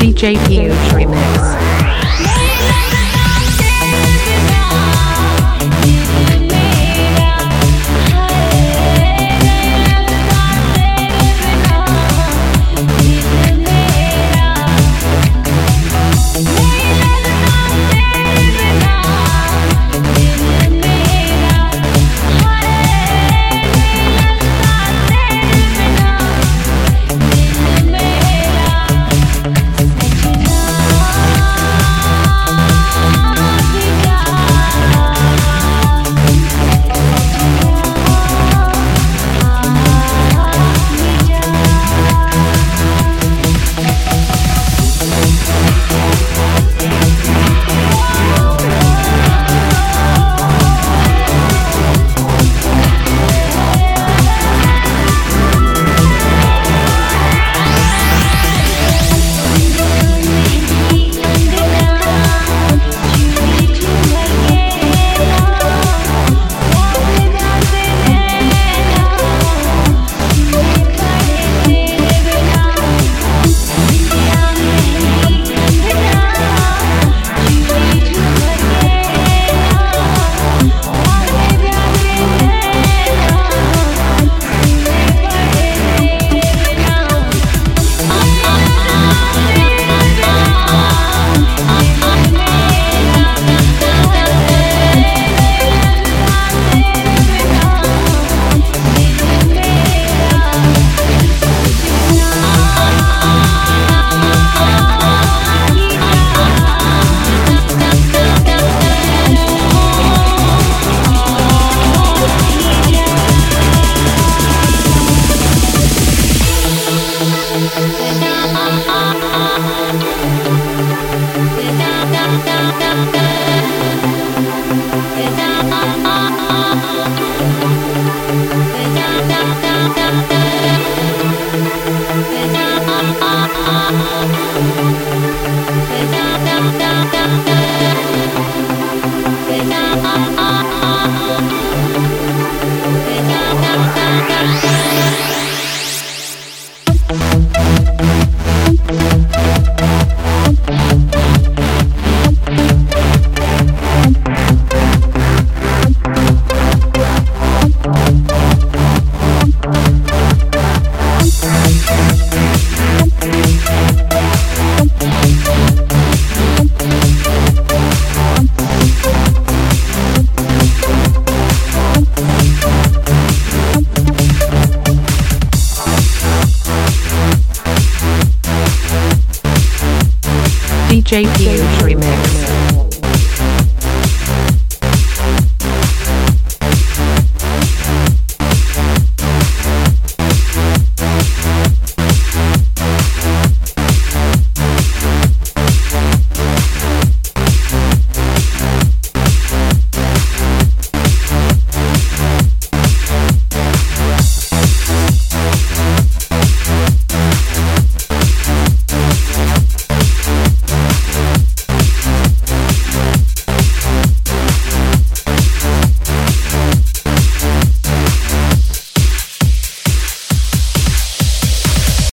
DJ Huge Remix. DJ JPU Remix.